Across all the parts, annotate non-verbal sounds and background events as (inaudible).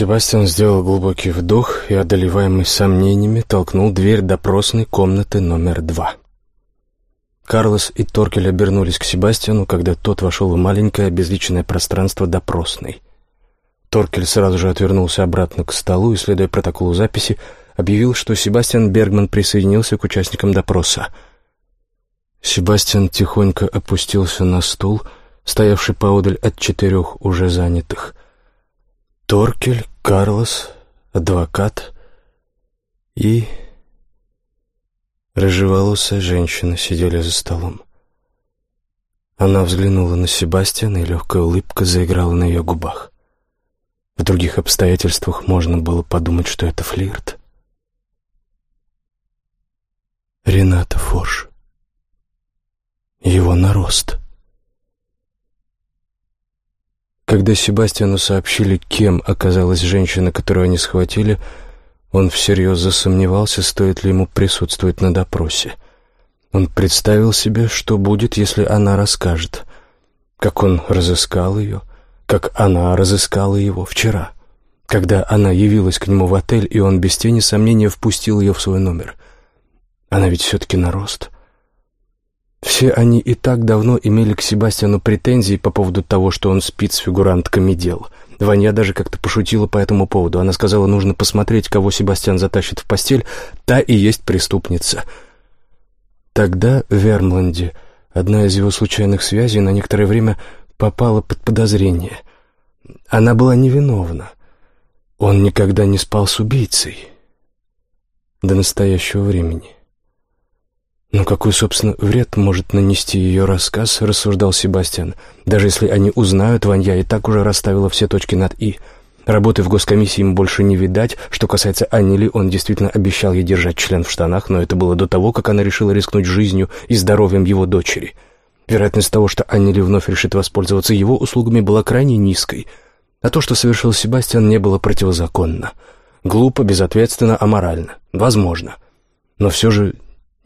Себастьян сделал глубокий вдох и, одолеваемый сомнениями, толкнул дверь допросной комнаты номер два. Карлос и Торкель обернулись к Себастьяну, когда тот вошел в маленькое обезличенное пространство допросной. Торкель сразу же отвернулся обратно к столу и, следуя протоколу записи, объявил, что Себастьян Бергман присоединился к участникам допроса. Себастьян тихонько опустился на стул, стоявший поодаль от четырех уже занятых. Торкель, Карлос, адвокат и... Рыжеволосая женщина сидели за столом. Она взглянула на Себастьяна, и легкая улыбка заиграла на ее губах. В других обстоятельствах можно было подумать, что это флирт. Рената Форш. Его нарост. Когда Себастьяну сообщили, кем оказалась женщина, которую они схватили, он всерьез засомневался, стоит ли ему присутствовать на допросе. Он представил себе, что будет, если она расскажет, как он разыскал ее, как она разыскала его вчера, когда она явилась к нему в отель, и он без тени сомнения впустил ее в свой номер. Она ведь все-таки нарост. Все они и так давно имели к Себастьяну претензии по поводу того, что он спит с фигурантками дел. Ваня даже как-то пошутила по этому поводу. Она сказала, нужно посмотреть, кого Себастьян затащит в постель, та и есть преступница. Тогда в Вермланде одна из его случайных связей на некоторое время попала под подозрение. Она была невиновна. Он никогда не спал с убийцей. До настоящего времени. «Но какой, собственно, вред может нанести ее рассказ?» — рассуждал Себастьян. «Даже если они узнают, Ванья и так уже расставила все точки над «и». Работы в госкомиссии ему больше не видать. Что касается Аннели, он действительно обещал ей держать член в штанах, но это было до того, как она решила рискнуть жизнью и здоровьем его дочери. Вероятность того, что Аннели вновь решит воспользоваться его услугами, была крайне низкой. А то, что совершил Себастьян, не было противозаконно. Глупо, безответственно, аморально. Возможно. Но все же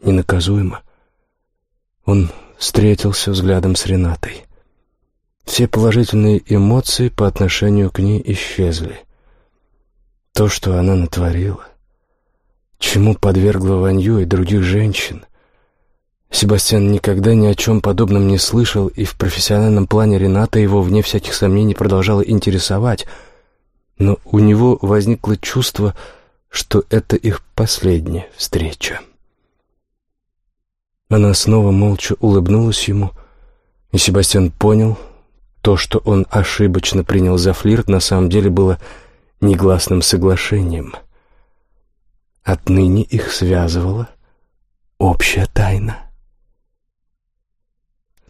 ненаказуемо. Он встретился взглядом с Ренатой. Все положительные эмоции по отношению к ней исчезли. То, что она натворила, чему подвергла Ванью и других женщин. Себастьян никогда ни о чем подобном не слышал, и в профессиональном плане Рената его, вне всяких сомнений, продолжала интересовать, но у него возникло чувство, что это их последняя встреча. Она снова молча улыбнулась ему, и Себастьян понял, то, что он ошибочно принял за флирт, на самом деле было негласным соглашением. Отныне их связывала общая тайна.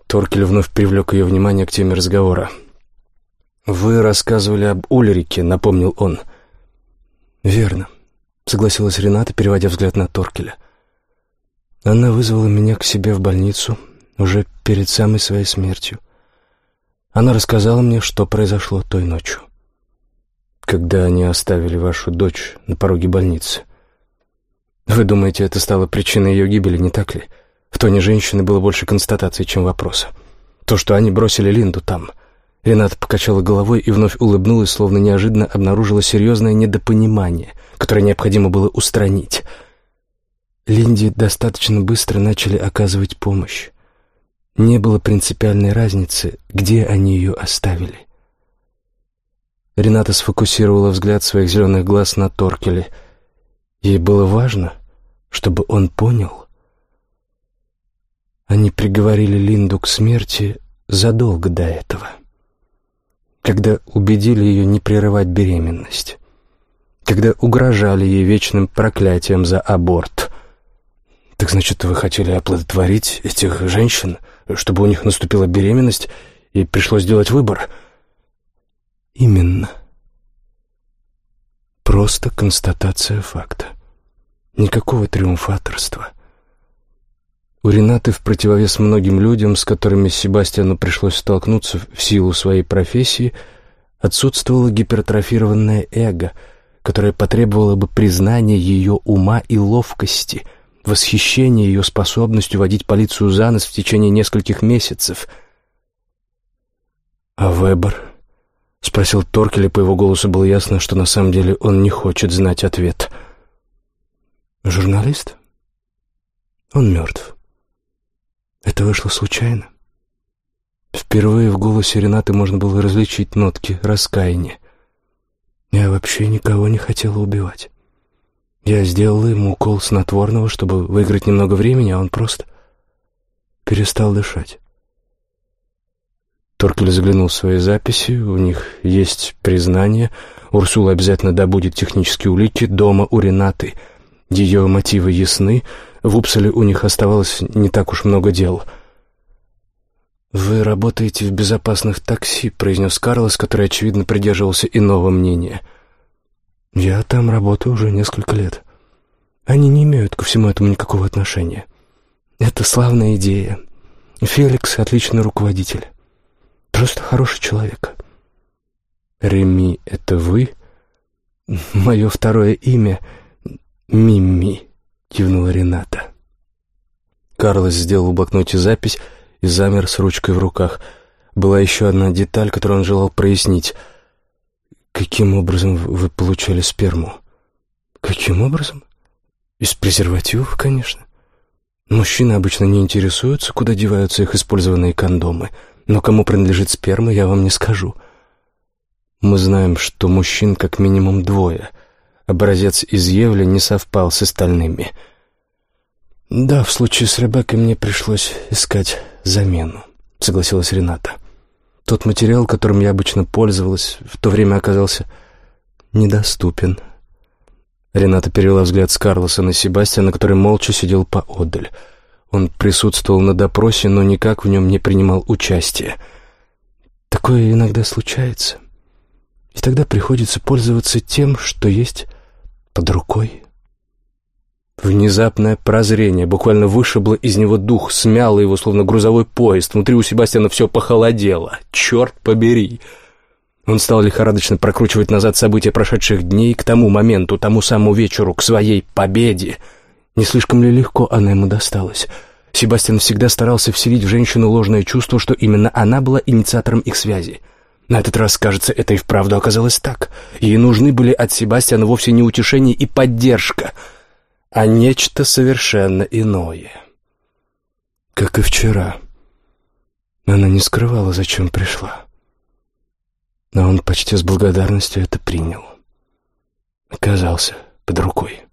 Торкель вновь привлек ее внимание к теме разговора. «Вы рассказывали об Ульрике», — напомнил он. «Верно», — согласилась Рената, переводя взгляд на Торкеля. Она вызвала меня к себе в больницу уже перед самой своей смертью. Она рассказала мне, что произошло той ночью, когда они оставили вашу дочь на пороге больницы. Вы думаете, это стало причиной ее гибели, не так ли? В тоне женщины было больше констатации, чем вопроса. То, что они бросили Линду там. Рената покачала головой и вновь улыбнулась, словно неожиданно обнаружила серьезное недопонимание, которое необходимо было устранить — Линде достаточно быстро начали оказывать помощь. Не было принципиальной разницы, где они ее оставили. Рената сфокусировала взгляд своих зеленых глаз на Торкеле. Ей было важно, чтобы он понял. Они приговорили Линду к смерти задолго до этого, когда убедили ее не прерывать беременность, когда угрожали ей вечным проклятием за аборт — «Так значит, вы хотели оплодотворить этих женщин, чтобы у них наступила беременность и пришлось сделать выбор?» «Именно. Просто констатация факта. Никакого триумфаторства». У Ренаты в противовес многим людям, с которыми Себастьяну пришлось столкнуться в силу своей профессии, отсутствовало гипертрофированное эго, которое потребовало бы признания ее ума и ловкости — восхищение ее способностью водить полицию за нос в течение нескольких месяцев. А Вебер Спросил Торкель, и по его голосу было ясно, что на самом деле он не хочет знать ответ. «Журналист? Он мертв. Это вышло случайно. Впервые в голосе Ренаты можно было различить нотки раскаяния. Я вообще никого не хотела убивать. Я сделала ему укол снотворного, чтобы выиграть немного времени, а он просто перестал дышать. Торкель заглянул в свои записи, у них есть признание. Урсула обязательно добудет технические улики дома у Ренаты. Ее мотивы ясны, в Упселе у них оставалось не так уж много дел. «Вы работаете в безопасных такси», — произнес Карлос, который, очевидно, придерживался иного мнения. «Я там работаю уже несколько лет. Они не имеют ко всему этому никакого отношения. Это славная идея. Феликс — отличный руководитель. Просто хороший человек. Реми — это вы? Мое второе имя — Мимми, кивнула Рената. Карлос сделал в блокноте запись и замер с ручкой в руках. Была еще одна деталь, которую он желал прояснить. «Каким образом вы получали сперму?» «Каким образом?» «Из презервативов, конечно. Мужчины обычно не интересуются, куда деваются их использованные кондомы». Но кому принадлежит сперма, я вам не скажу. Мы знаем, что мужчин как минимум двое. Образец из Евли не совпал с остальными. Да, в случае с Ребеккой мне пришлось искать замену, согласилась Рената. Тот материал, которым я обычно пользовалась, в то время оказался недоступен. Рената перевела взгляд с Карлоса на Себастьяна, который молча сидел поодаль. Он присутствовал на допросе, но никак в нем не принимал участия. Такое иногда случается. И тогда приходится пользоваться тем, что есть под рукой. Внезапное прозрение буквально вышибло из него дух, смяло его, словно грузовой поезд. Внутри у Себастьяна все похолодело. Черт побери! Он стал лихорадочно прокручивать назад события прошедших дней к тому моменту, тому самому вечеру, к своей победе — не слишком ли легко она ему досталась? Себастьян всегда старался вселить в женщину ложное чувство, что именно она была инициатором их связи. На этот раз, кажется, это и вправду оказалось так. Ей нужны были от Себастьяна вовсе не утешение и поддержка, а нечто совершенно иное. Как и вчера. Она не скрывала, зачем пришла. Но он почти с благодарностью это принял. Оказался под рукой.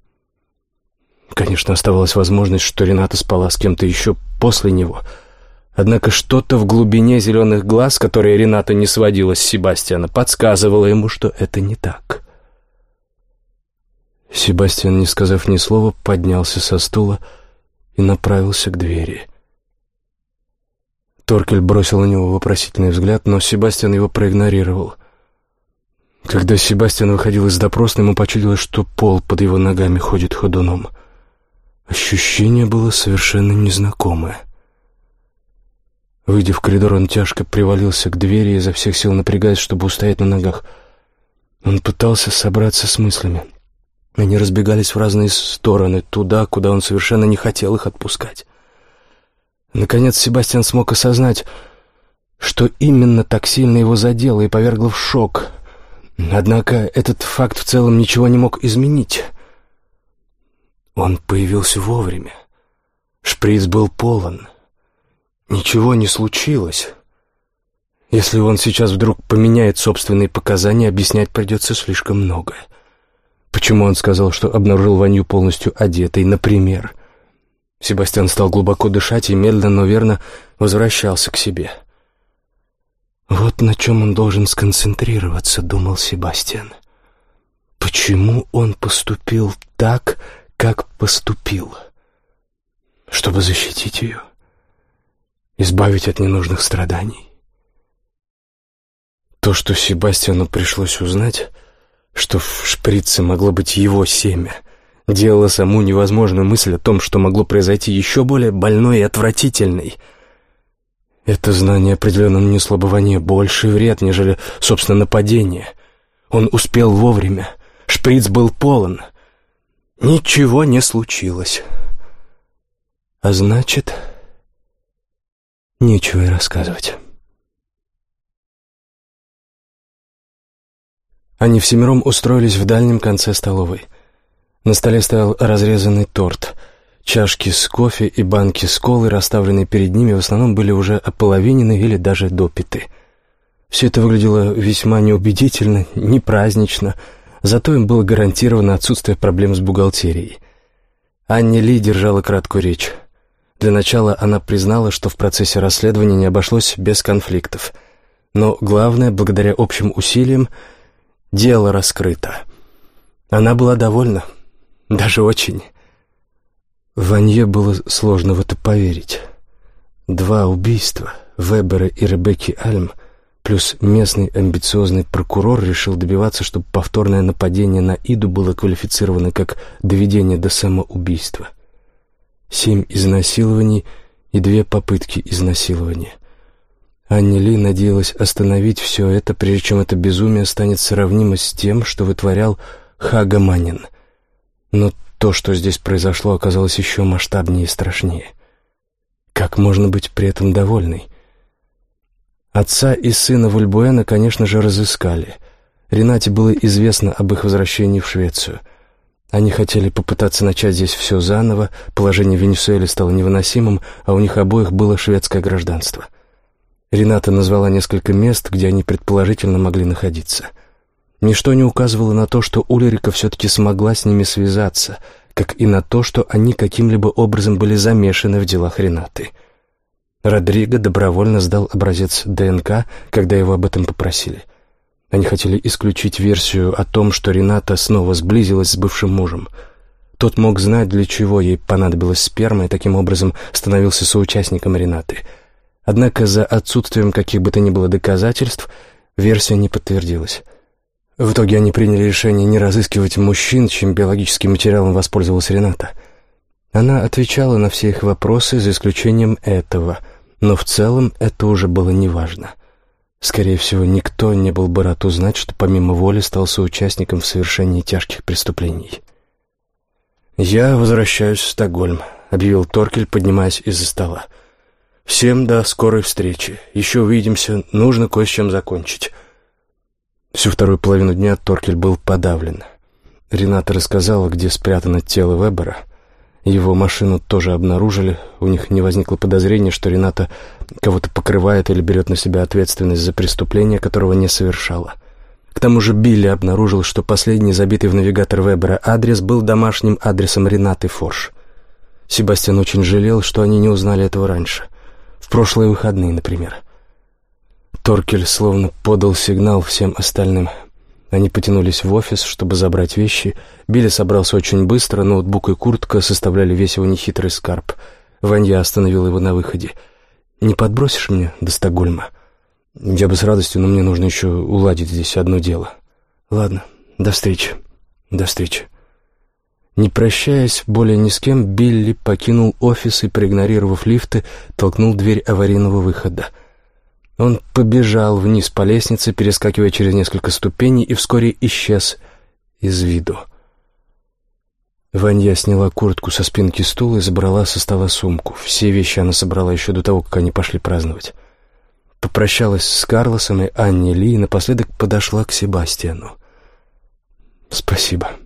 Конечно, оставалась возможность, что Рената спала с кем-то еще после него. Однако что-то в глубине зеленых глаз, которые Рената не сводила с Себастьяна, подсказывало ему, что это не так. Себастьян, не сказав ни слова, поднялся со стула и направился к двери. Торкель бросил на него вопросительный взгляд, но Себастьян его проигнорировал. Когда Себастьян выходил из допросной, ему почудилось, что пол под его ногами ходит ходуном — Ощущение было совершенно незнакомое. Выйдя в коридор, он тяжко привалился к двери, изо всех сил напрягаясь, чтобы устоять на ногах. Он пытался собраться с мыслями. Они разбегались в разные стороны, туда, куда он совершенно не хотел их отпускать. Наконец Себастьян смог осознать, что именно так сильно его задело и повергло в шок. Однако этот факт в целом ничего не мог изменить. Он появился вовремя. Шприц был полон. Ничего не случилось. Если он сейчас вдруг поменяет собственные показания, объяснять придется слишком много. Почему он сказал, что обнаружил Ваню полностью одетой, например? Себастьян стал глубоко дышать и медленно, но верно возвращался к себе. «Вот на чем он должен сконцентрироваться», — думал Себастьян. «Почему он поступил так, как поступил, чтобы защитить ее, избавить от ненужных страданий. То, что Себастьяну пришлось узнать, что в шприце могло быть его семя, делало саму невозможную мысль о том, что могло произойти еще более больной и отвратительной. Это знание определенно нанесло бы Ване больший вред, нежели, собственно, нападение. Он успел вовремя. Шприц был полон — Ничего не случилось. А значит, нечего и рассказывать. Они всемиром устроились в дальнем конце столовой. На столе стоял разрезанный торт. Чашки с кофе и банки с колой, расставленные перед ними, в основном были уже ополовинены или даже допиты. Все это выглядело весьма неубедительно, не празднично, зато им было гарантировано отсутствие проблем с бухгалтерией. Анни Ли держала краткую речь. Для начала она признала, что в процессе расследования не обошлось без конфликтов. Но главное, благодаря общим усилиям, дело раскрыто. Она была довольна. Даже очень. Ванье было сложно в это поверить. Два убийства, Вебера и Ребекки Альм, плюс местный амбициозный прокурор решил добиваться, чтобы повторное нападение на Иду было квалифицировано как доведение до самоубийства. Семь изнасилований и две попытки изнасилования. Анни Ли надеялась остановить все это, прежде чем это безумие станет сравнимо с тем, что вытворял Хага Манин. Но то, что здесь произошло, оказалось еще масштабнее и страшнее. Как можно быть при этом довольной? Отца и сына Вульбуэна, конечно же, разыскали. Ренате было известно об их возвращении в Швецию. Они хотели попытаться начать здесь все заново, положение в Венесуэле стало невыносимым, а у них обоих было шведское гражданство. Рената назвала несколько мест, где они предположительно могли находиться — Ничто не указывало на то, что Ульрика все-таки смогла с ними связаться, как и на то, что они каким-либо образом были замешаны в делах Ренаты. Родриго добровольно сдал образец ДНК, когда его об этом попросили. Они хотели исключить версию о том, что Рената снова сблизилась с бывшим мужем. Тот мог знать, для чего ей понадобилась сперма, и таким образом становился соучастником Ренаты. Однако за отсутствием каких бы то ни было доказательств версия не подтвердилась. В итоге они приняли решение не разыскивать мужчин, чьим биологическим материалом воспользовалась Рената. Она отвечала на все их вопросы, за исключением этого, но в целом это уже было неважно. Скорее всего, никто не был бы рад узнать, что помимо воли стал соучастником в совершении тяжких преступлений. «Я возвращаюсь в Стокгольм», — объявил Торкель, поднимаясь из-за стола. «Всем до скорой встречи. Еще увидимся. Нужно кое с чем закончить». Всю вторую половину дня Торкель был подавлен. Рената рассказала, где спрятано тело Вебера. Его машину тоже обнаружили. У них не возникло подозрения, что Рената кого-то покрывает или берет на себя ответственность за преступление, которого не совершала. К тому же Билли обнаружил, что последний забитый в навигатор Вебера адрес был домашним адресом Ренаты Форш. Себастьян очень жалел, что они не узнали этого раньше. В прошлые выходные, например. — Торкель словно подал сигнал всем остальным. Они потянулись в офис, чтобы забрать вещи. Билли собрался очень быстро, ноутбук и куртка составляли весь его нехитрый скарб. Ванья остановил его на выходе. «Не подбросишь мне до Стокгольма?» «Я бы с радостью, но мне нужно еще уладить здесь одно дело». «Ладно, до встречи. До встречи». Не прощаясь более ни с кем, Билли покинул офис и, проигнорировав лифты, толкнул дверь аварийного выхода — он побежал вниз по лестнице, перескакивая через несколько ступеней, и вскоре исчез из виду. Ванья сняла куртку со спинки стула и забрала со стола сумку. Все вещи она собрала еще до того, как они пошли праздновать. Попрощалась с Карлосом и Анни Ли и напоследок подошла к Себастьяну. «Спасибо», —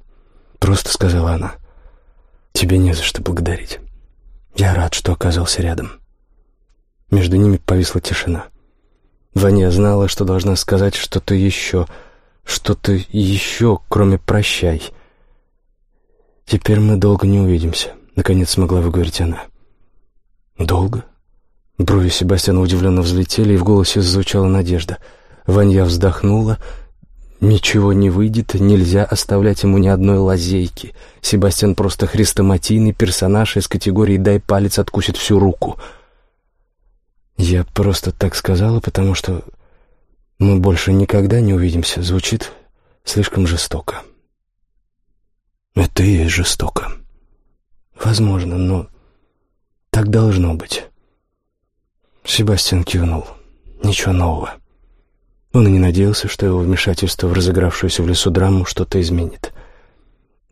просто сказала она. «Тебе не за что благодарить. Я рад, что оказался рядом». Между ними повисла тишина. Ваня знала, что должна сказать что-то еще, что-то еще, кроме «прощай». «Теперь мы долго не увидимся», — наконец смогла выговорить она. «Долго?» Брови Себастьяна удивленно взлетели, и в голосе звучала надежда. Ванья вздохнула. «Ничего не выйдет, нельзя оставлять ему ни одной лазейки. Себастьян просто хрестоматийный персонаж из категории «дай палец, откусит всю руку». Я просто так сказала, потому что мы больше никогда не увидимся. Звучит слишком жестоко. Это и жестоко. Возможно, но так должно быть. Себастьян кивнул. Ничего нового. Он и не надеялся, что его вмешательство в разыгравшуюся в лесу драму что-то изменит.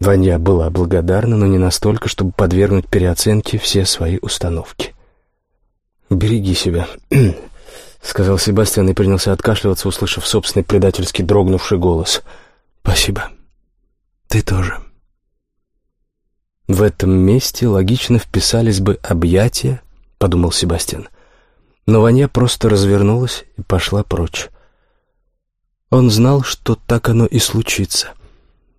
Ваня была благодарна, но не настолько, чтобы подвергнуть переоценке все свои установки. «Береги себя», (clears throat) — сказал Себастьян и принялся откашливаться, услышав собственный предательский дрогнувший голос. «Спасибо. Ты тоже». В этом месте логично вписались бы объятия, подумал Себастьян. Но Ваня просто развернулась и пошла прочь. Он знал, что так оно и случится.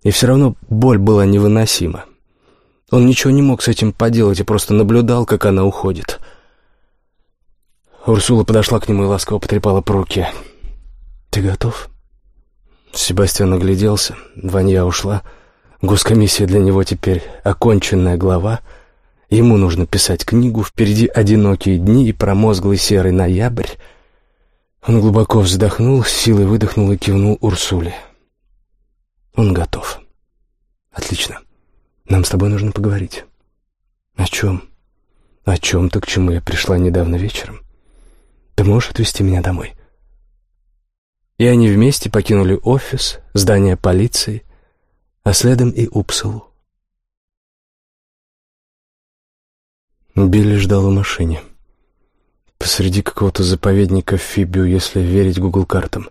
И все равно боль была невыносима. Он ничего не мог с этим поделать и просто наблюдал, как она уходит. Урсула подошла к нему и ласково потрепала по руке. «Ты готов?» Себастьян огляделся. Ванья ушла. Госкомиссия для него теперь оконченная глава. Ему нужно писать книгу, впереди одинокие дни и промозглый серый ноябрь. Он глубоко вздохнул, силой выдохнул и кивнул Урсуле. Он готов. Отлично. Нам с тобой нужно поговорить. О чем? О чем-то, к чему я пришла недавно вечером. Ты можешь отвезти меня домой? И они вместе покинули офис, здание полиции, а следом и Упсалу. Билли ждал в машине. Посреди какого-то заповедника в Фибию, если верить Гугл-картам.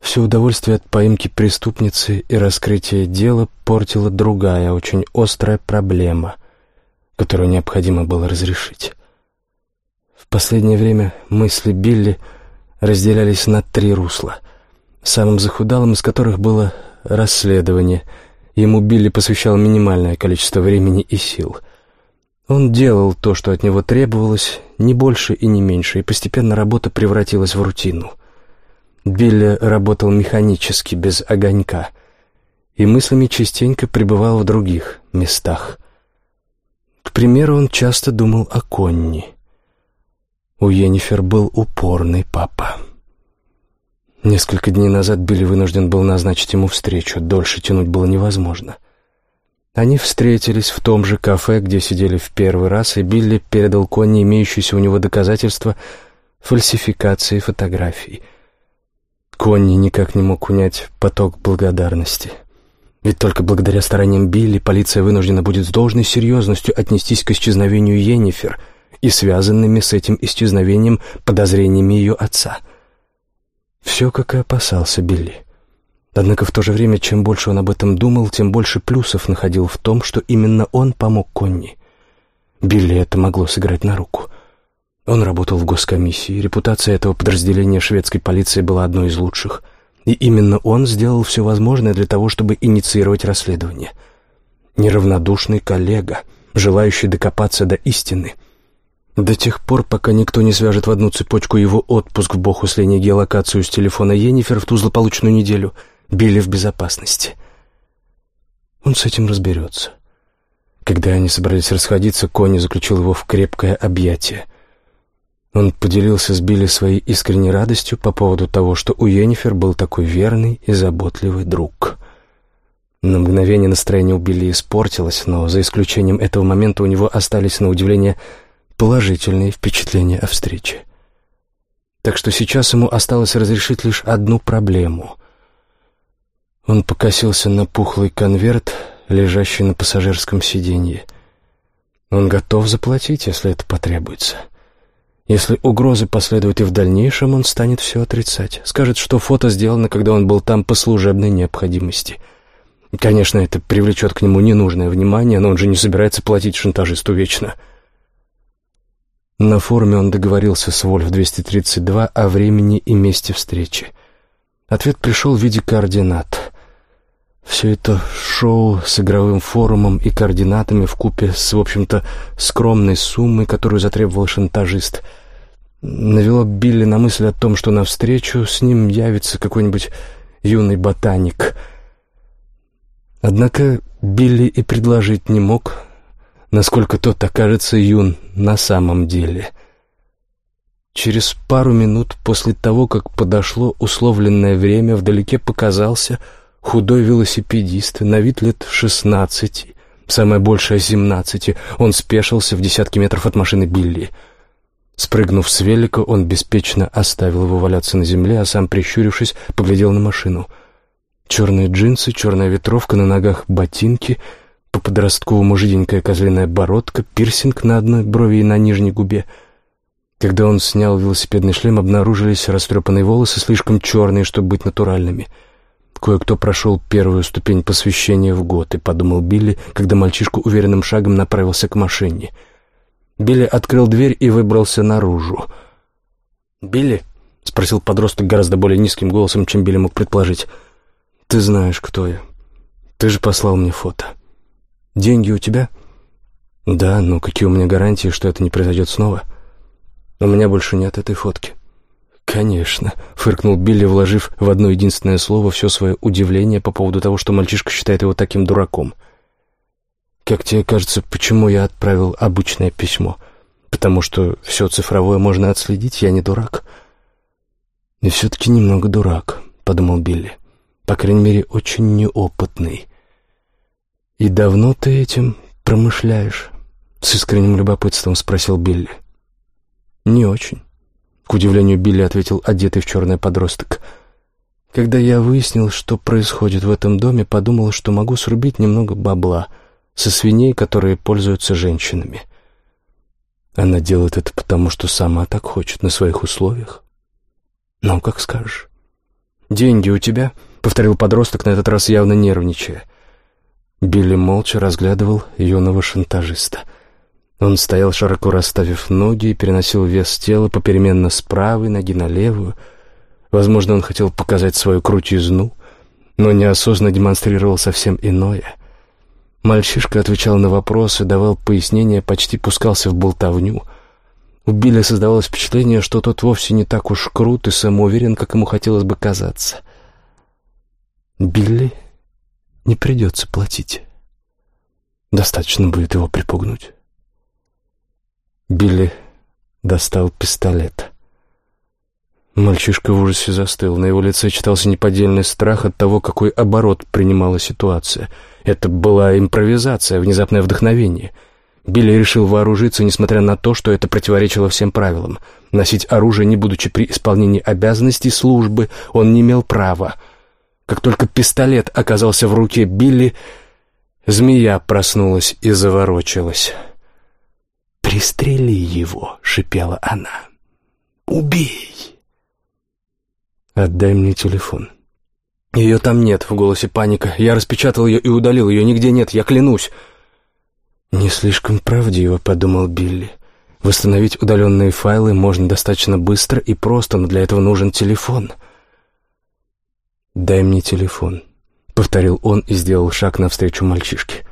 Все удовольствие от поимки преступницы и раскрытия дела портила другая, очень острая проблема, которую необходимо было разрешить. В последнее время мысли Билли разделялись на три русла, самым захудалым из которых было расследование. Ему Билли посвящал минимальное количество времени и сил — он делал то, что от него требовалось, не больше и не меньше, и постепенно работа превратилась в рутину. Билли работал механически, без огонька, и мыслями частенько пребывал в других местах. К примеру, он часто думал о Конни. У Йеннифер был упорный папа. Несколько дней назад Билли вынужден был назначить ему встречу, дольше тянуть было невозможно — они встретились в том же кафе, где сидели в первый раз, и Билли передал Конни имеющиеся у него доказательства фальсификации фотографий. Конни никак не мог унять поток благодарности. Ведь только благодаря стараниям Билли полиция вынуждена будет с должной серьезностью отнестись к исчезновению Йеннифер и связанными с этим исчезновением подозрениями ее отца. Все, как и опасался Билли. Однако в то же время, чем больше он об этом думал, тем больше плюсов находил в том, что именно он помог Конни. Билли это могло сыграть на руку. Он работал в госкомиссии, репутация этого подразделения шведской полиции была одной из лучших. И именно он сделал все возможное для того, чтобы инициировать расследование. Неравнодушный коллега, желающий докопаться до истины — до тех пор, пока никто не свяжет в одну цепочку его отпуск в Бохуслине геолокацию с телефона Йеннифер в ту злополучную неделю, Билли в безопасности. Он с этим разберется. Когда они собрались расходиться, Кони заключил его в крепкое объятие. Он поделился с Билли своей искренней радостью по поводу того, что у Йеннифер был такой верный и заботливый друг. На мгновение настроение у Билли испортилось, но за исключением этого момента у него остались, на удивление, положительные впечатления о встрече. Так что сейчас ему осталось разрешить лишь одну проблему — он покосился на пухлый конверт, лежащий на пассажирском сиденье. Он готов заплатить, если это потребуется. Если угрозы последуют и в дальнейшем, он станет все отрицать. Скажет, что фото сделано, когда он был там по служебной необходимости. Конечно, это привлечет к нему ненужное внимание, но он же не собирается платить шантажисту вечно. На форуме он договорился с Вольф-232 о времени и месте встречи. Ответ пришел в виде координат. Все это шоу с игровым форумом и координатами в купе с, в общем-то, скромной суммой, которую затребовал шантажист, навело Билли на мысль о том, что навстречу с ним явится какой-нибудь юный ботаник. Однако Билли и предложить не мог, насколько тот окажется юн на самом деле. Через пару минут после того, как подошло условленное время, вдалеке показался Худой велосипедист, на вид лет шестнадцати, самое большее семнадцати, он спешился в десятки метров от машины Билли. Спрыгнув с велика, он беспечно оставил его валяться на земле, а сам, прищурившись, поглядел на машину. Черные джинсы, черная ветровка, на ногах ботинки, по-подростковому жиденькая козленая бородка, пирсинг на одной брови и на нижней губе. Когда он снял велосипедный шлем, обнаружились растрепанные волосы, слишком черные, чтобы быть натуральными — Кое-кто прошел первую ступень посвящения в год, и подумал Билли, когда мальчишка уверенным шагом направился к машине. Билли открыл дверь и выбрался наружу. «Билли?» — спросил подросток гораздо более низким голосом, чем Билли мог предположить. «Ты знаешь, кто я. Ты же послал мне фото. Деньги у тебя?» «Да, но какие у меня гарантии, что это не произойдет снова?» «У меня больше нет этой фотки». «Конечно», — фыркнул Билли, вложив в одно единственное слово все свое удивление по поводу того, что мальчишка считает его таким дураком. «Как тебе кажется, почему я отправил обычное письмо? Потому что все цифровое можно отследить, я не дурак». «И все-таки немного дурак», — подумал Билли. «По крайней мере, очень неопытный». «И давно ты этим промышляешь?» — с искренним любопытством спросил Билли. «Не очень». К удивлению Билли ответил одетый в черное подросток. Когда я выяснил, что происходит в этом доме, подумал, что могу срубить немного бабла со свиней, которые пользуются женщинами. Она делает это потому, что сама так хочет, на своих условиях. Ну, как скажешь. «Деньги у тебя?» — повторил подросток, на этот раз явно нервничая. Билли молча разглядывал юного шантажиста — он стоял, широко расставив ноги, и переносил вес тела попеременно с правой ноги на левую. Возможно, он хотел показать свою крутизну, но неосознанно демонстрировал совсем иное. Мальчишка отвечал на вопросы, давал пояснения, почти пускался в болтовню. У Билли создавалось впечатление, что тот вовсе не так уж крут и самоуверен, как ему хотелось бы казаться. Билли не придется платить. Достаточно будет его припугнуть. Билли достал пистолет. Мальчишка в ужасе застыл. На его лице читался неподдельный страх от того, какой оборот принимала ситуация. Это была импровизация, внезапное вдохновение. Билли решил вооружиться, несмотря на то, что это противоречило всем правилам. Носить оружие, не будучи при исполнении обязанностей службы, он не имел права. Как только пистолет оказался в руке Билли, змея проснулась и заворочилась. «Пристрели его!» — шипела она. «Убей!» «Отдай мне телефон». «Ее там нет», — в голосе паника. «Я распечатал ее и удалил. Ее нигде нет, я клянусь». «Не слишком правдиво», — подумал Билли. «Восстановить удаленные файлы можно достаточно быстро и просто, но для этого нужен телефон». «Дай мне телефон», — повторил он и сделал шаг навстречу мальчишке.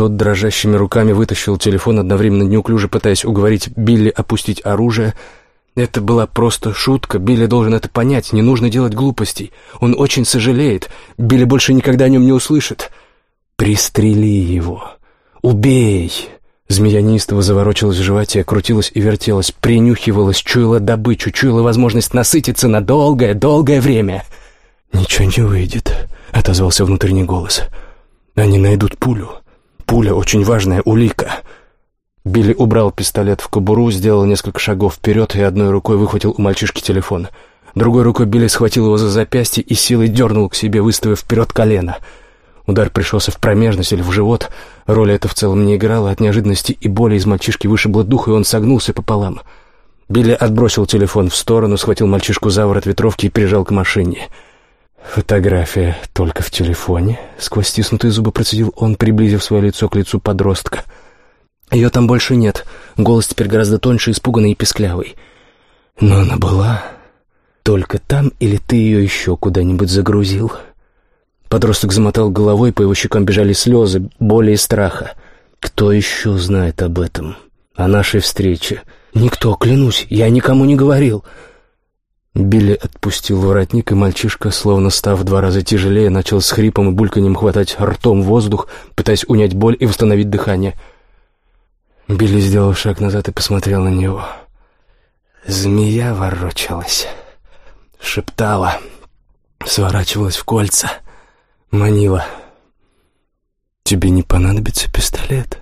Тот дрожащими руками вытащил телефон, одновременно неуклюже пытаясь уговорить Билли опустить оружие. Это была просто шутка, Билли должен это понять, не нужно делать глупостей. Он очень сожалеет, Билли больше никогда о нем не услышит. «Пристрели его! Убей!» Змея неистово заворочилась в животе, крутилась и вертелась, принюхивалась, чуяла добычу, чуяла возможность насытиться на долгое-долгое время. «Ничего не выйдет», — отозвался внутренний голос. «Они найдут пулю. Пуля — очень важная улика. Билли убрал пистолет в кобуру, сделал несколько шагов вперед и одной рукой выхватил у мальчишки телефон. Другой рукой Билли схватил его за запястье и силой дернул к себе, выставив вперед колено. Удар пришелся в промежность или в живот. Роли это в целом не играла. От неожиданности и боли из мальчишки вышибло дух, и он согнулся пополам. Билли отбросил телефон в сторону, схватил мальчишку за ворот ветровки и прижал к машине — «Фотография только в телефоне», — сквозь стиснутые зубы процедил он, приблизив свое лицо к лицу подростка. «Ее там больше нет. Голос теперь гораздо тоньше, испуганный и песклявый. Но она была только там, или ты ее еще куда-нибудь загрузил?» Подросток замотал головой, по его щекам бежали слезы, боли и страха. «Кто еще знает об этом? О нашей встрече?» «Никто, клянусь, я никому не говорил». Билли отпустил воротник, и мальчишка, словно став в два раза тяжелее, начал с хрипом и бульканьем хватать ртом воздух, пытаясь унять боль и восстановить дыхание. Билли сделал шаг назад и посмотрел на него. Змея ворочалась, шептала, сворачивалась в кольца, манила. «Тебе не понадобится пистолет?»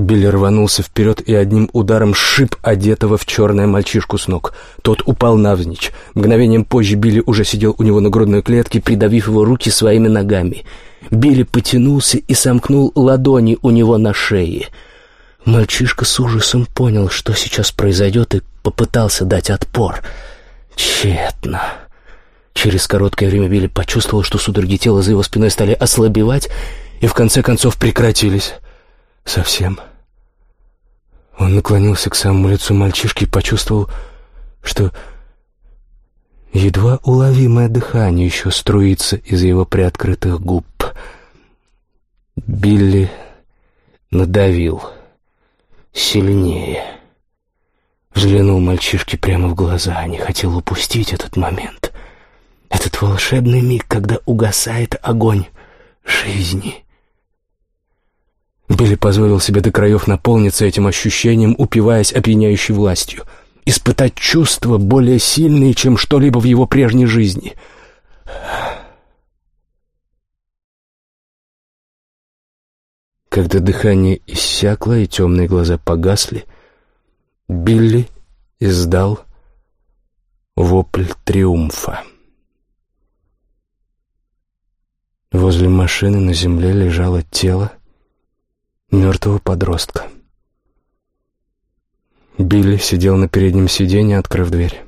Билли рванулся вперед и одним ударом шип одетого в черное мальчишку с ног. Тот упал навзничь. Мгновением позже Билли уже сидел у него на грудной клетке, придавив его руки своими ногами. Билли потянулся и сомкнул ладони у него на шее. Мальчишка с ужасом понял, что сейчас произойдет, и попытался дать отпор. Тщетно. Через короткое время Билли почувствовал, что судороги тела за его спиной стали ослабевать и в конце концов прекратились. Совсем. Он наклонился к самому лицу мальчишки и почувствовал, что едва уловимое дыхание еще струится из его приоткрытых губ. Билли надавил сильнее. Взглянул мальчишке прямо в глаза, не хотел упустить этот момент. Этот волшебный миг, когда угасает огонь жизни. Билли позволил себе до краев наполниться этим ощущением, упиваясь опьяняющей властью. Испытать чувства более сильные, чем что-либо в его прежней жизни. Когда дыхание иссякло и темные глаза погасли, Билли издал вопль триумфа. Возле машины на земле лежало тело мертвого подростка. Билли сидел на переднем сиденье, открыв дверь.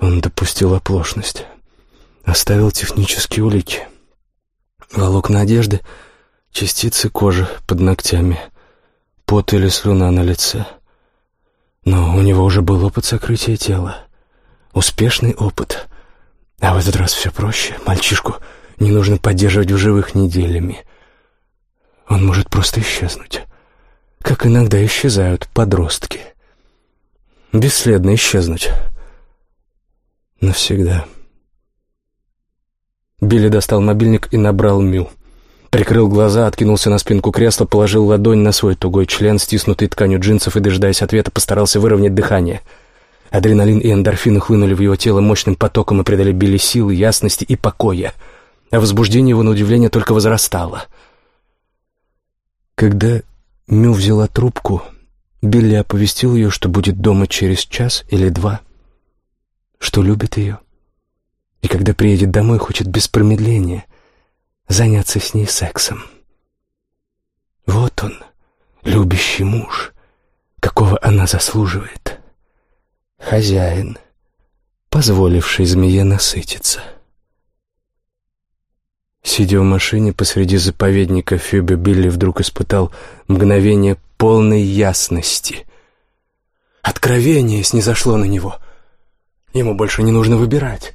Он допустил оплошность. Оставил технические улики. Волокна одежды, частицы кожи под ногтями, пот или слюна на лице. Но у него уже был опыт сокрытия тела. Успешный опыт. А в этот раз все проще. Мальчишку не нужно поддерживать в живых неделями. Он может просто исчезнуть. Как иногда исчезают подростки. Бесследно исчезнуть. Навсегда. Билли достал мобильник и набрал Мю. Прикрыл глаза, откинулся на спинку кресла, положил ладонь на свой тугой член, стиснутый тканью джинсов и, дожидаясь ответа, постарался выровнять дыхание — Адреналин и эндорфины хлынули в его тело мощным потоком и придали Билли силы, ясности и покоя. А возбуждение его, на удивление, только возрастало. Когда Мю взяла трубку, Билли оповестил ее, что будет дома через час или два, что любит ее. И когда приедет домой, хочет без промедления заняться с ней сексом. Вот он, любящий муж, какого она заслуживает хозяин, позволивший змее насытиться. Сидя в машине посреди заповедника Фюбе, Билли вдруг испытал мгновение полной ясности. Откровение снизошло на него. Ему больше не нужно выбирать.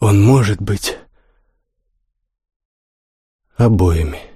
Он может быть обоими.